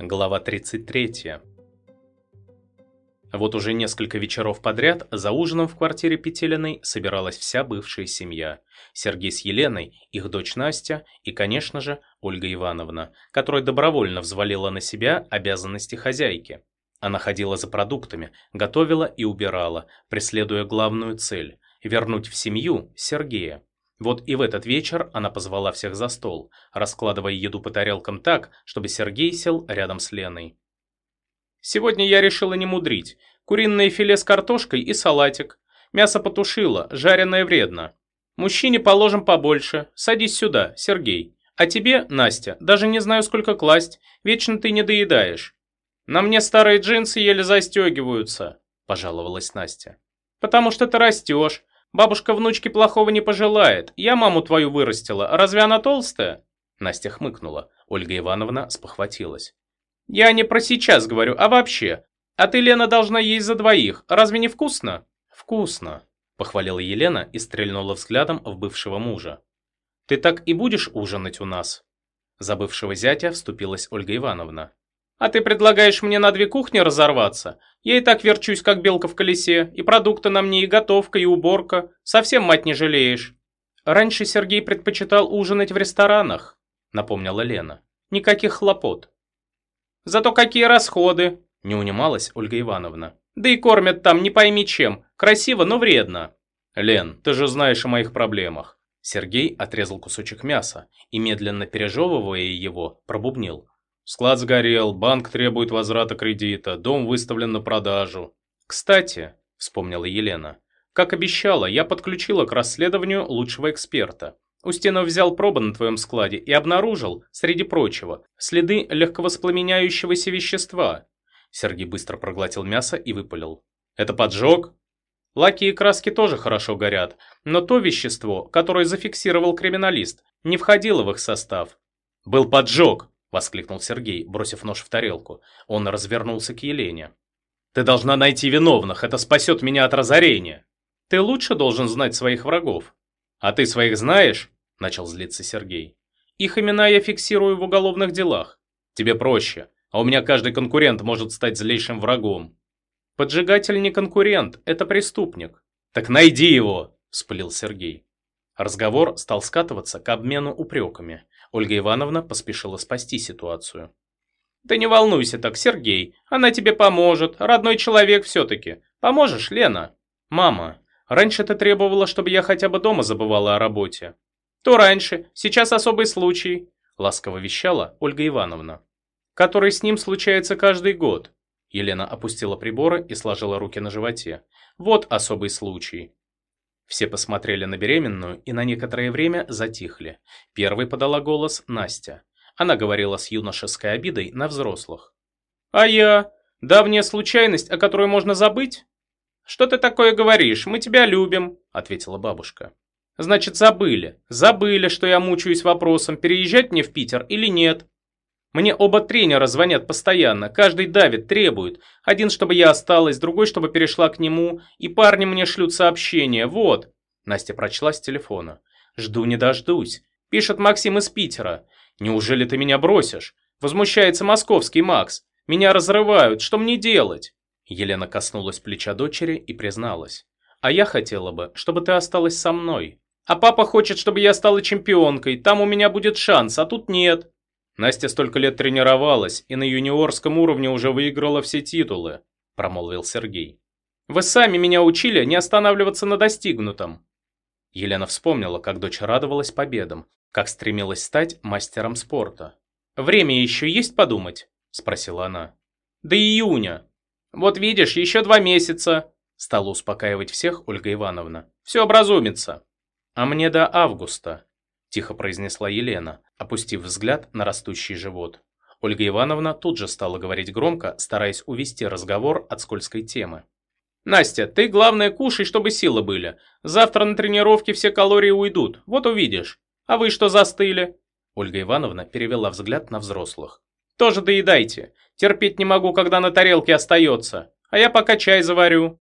Глава 33. Вот уже несколько вечеров подряд за ужином в квартире Петелиной собиралась вся бывшая семья. Сергей с Еленой, их дочь Настя и, конечно же, Ольга Ивановна, которая добровольно взвалила на себя обязанности хозяйки. Она ходила за продуктами, готовила и убирала, преследуя главную цель – вернуть в семью Сергея. Вот и в этот вечер она позвала всех за стол, раскладывая еду по тарелкам так, чтобы Сергей сел рядом с Леной. «Сегодня я решила не мудрить. Куриное филе с картошкой и салатик. Мясо потушила, жареное вредно. Мужчине положим побольше. Садись сюда, Сергей. А тебе, Настя, даже не знаю, сколько класть. Вечно ты не доедаешь. На мне старые джинсы еле застегиваются», – пожаловалась Настя. «Потому что ты растешь, Бабушка внучке плохого не пожелает. Я маму твою вырастила. Разве она толстая?» Настя хмыкнула. Ольга Ивановна спохватилась. «Я не про сейчас говорю, а вообще. А ты, Лена, должна есть за двоих. Разве не вкусно?» «Вкусно», – похвалила Елена и стрельнула взглядом в бывшего мужа. «Ты так и будешь ужинать у нас?» За бывшего зятя вступилась Ольга Ивановна. А ты предлагаешь мне на две кухни разорваться? Я и так верчусь, как белка в колесе, и продукты на мне, и готовка, и уборка. Совсем мать не жалеешь. Раньше Сергей предпочитал ужинать в ресторанах, напомнила Лена. Никаких хлопот. Зато какие расходы, не унималась Ольга Ивановна. Да и кормят там не пойми чем. Красиво, но вредно. Лен, ты же знаешь о моих проблемах. Сергей отрезал кусочек мяса и, медленно пережевывая его, пробубнил. Склад сгорел, банк требует возврата кредита, дом выставлен на продажу. Кстати, вспомнила Елена, как обещала, я подключила к расследованию лучшего эксперта. Устинов взял пробы на твоем складе и обнаружил, среди прочего, следы легковоспламеняющегося вещества. Сергей быстро проглотил мясо и выпалил. Это поджог? Лаки и краски тоже хорошо горят, но то вещество, которое зафиксировал криминалист, не входило в их состав. Был поджог, – воскликнул Сергей, бросив нож в тарелку. Он развернулся к Елене. «Ты должна найти виновных, это спасет меня от разорения!» «Ты лучше должен знать своих врагов». «А ты своих знаешь?» – начал злиться Сергей. «Их имена я фиксирую в уголовных делах. Тебе проще, а у меня каждый конкурент может стать злейшим врагом». «Поджигатель не конкурент, это преступник». «Так найди его!» – вспылил Сергей. Разговор стал скатываться к обмену упреками. Ольга Ивановна поспешила спасти ситуацию. «Да не волнуйся так, Сергей, она тебе поможет, родной человек все-таки. Поможешь, Лена?» «Мама, раньше ты требовала, чтобы я хотя бы дома забывала о работе». «То раньше, сейчас особый случай», – ласково вещала Ольга Ивановна. «Который с ним случается каждый год». Елена опустила приборы и сложила руки на животе. «Вот особый случай. Все посмотрели на беременную и на некоторое время затихли. Первой подала голос Настя. Она говорила с юношеской обидой на взрослых. «А я? Давняя случайность, о которой можно забыть?» «Что ты такое говоришь? Мы тебя любим», — ответила бабушка. «Значит, забыли. Забыли, что я мучаюсь вопросом, переезжать мне в Питер или нет. Мне оба тренера звонят постоянно, каждый давит, требует. Один, чтобы я осталась, другой, чтобы перешла к нему, и парни мне шлют сообщения, вот. Настя прочла с телефона. Жду не дождусь. Пишет Максим из Питера. Неужели ты меня бросишь? Возмущается московский Макс. Меня разрывают, что мне делать? Елена коснулась плеча дочери и призналась. А я хотела бы, чтобы ты осталась со мной. А папа хочет, чтобы я стала чемпионкой, там у меня будет шанс, а тут нет. Настя столько лет тренировалась и на юниорском уровне уже выиграла все титулы», – промолвил Сергей. «Вы сами меня учили не останавливаться на достигнутом». Елена вспомнила, как дочь радовалась победам, как стремилась стать мастером спорта. «Время еще есть подумать?» – спросила она. «До июня». «Вот видишь, еще два месяца», – стала успокаивать всех Ольга Ивановна. «Все образумится». «А мне до августа», – тихо произнесла Елена, опустив взгляд на растущий живот. Ольга Ивановна тут же стала говорить громко, стараясь увести разговор от скользкой темы. «Настя, ты главное кушай, чтобы силы были. Завтра на тренировке все калории уйдут, вот увидишь. А вы что застыли?» Ольга Ивановна перевела взгляд на взрослых. «Тоже доедайте. Терпеть не могу, когда на тарелке остается. А я пока чай заварю».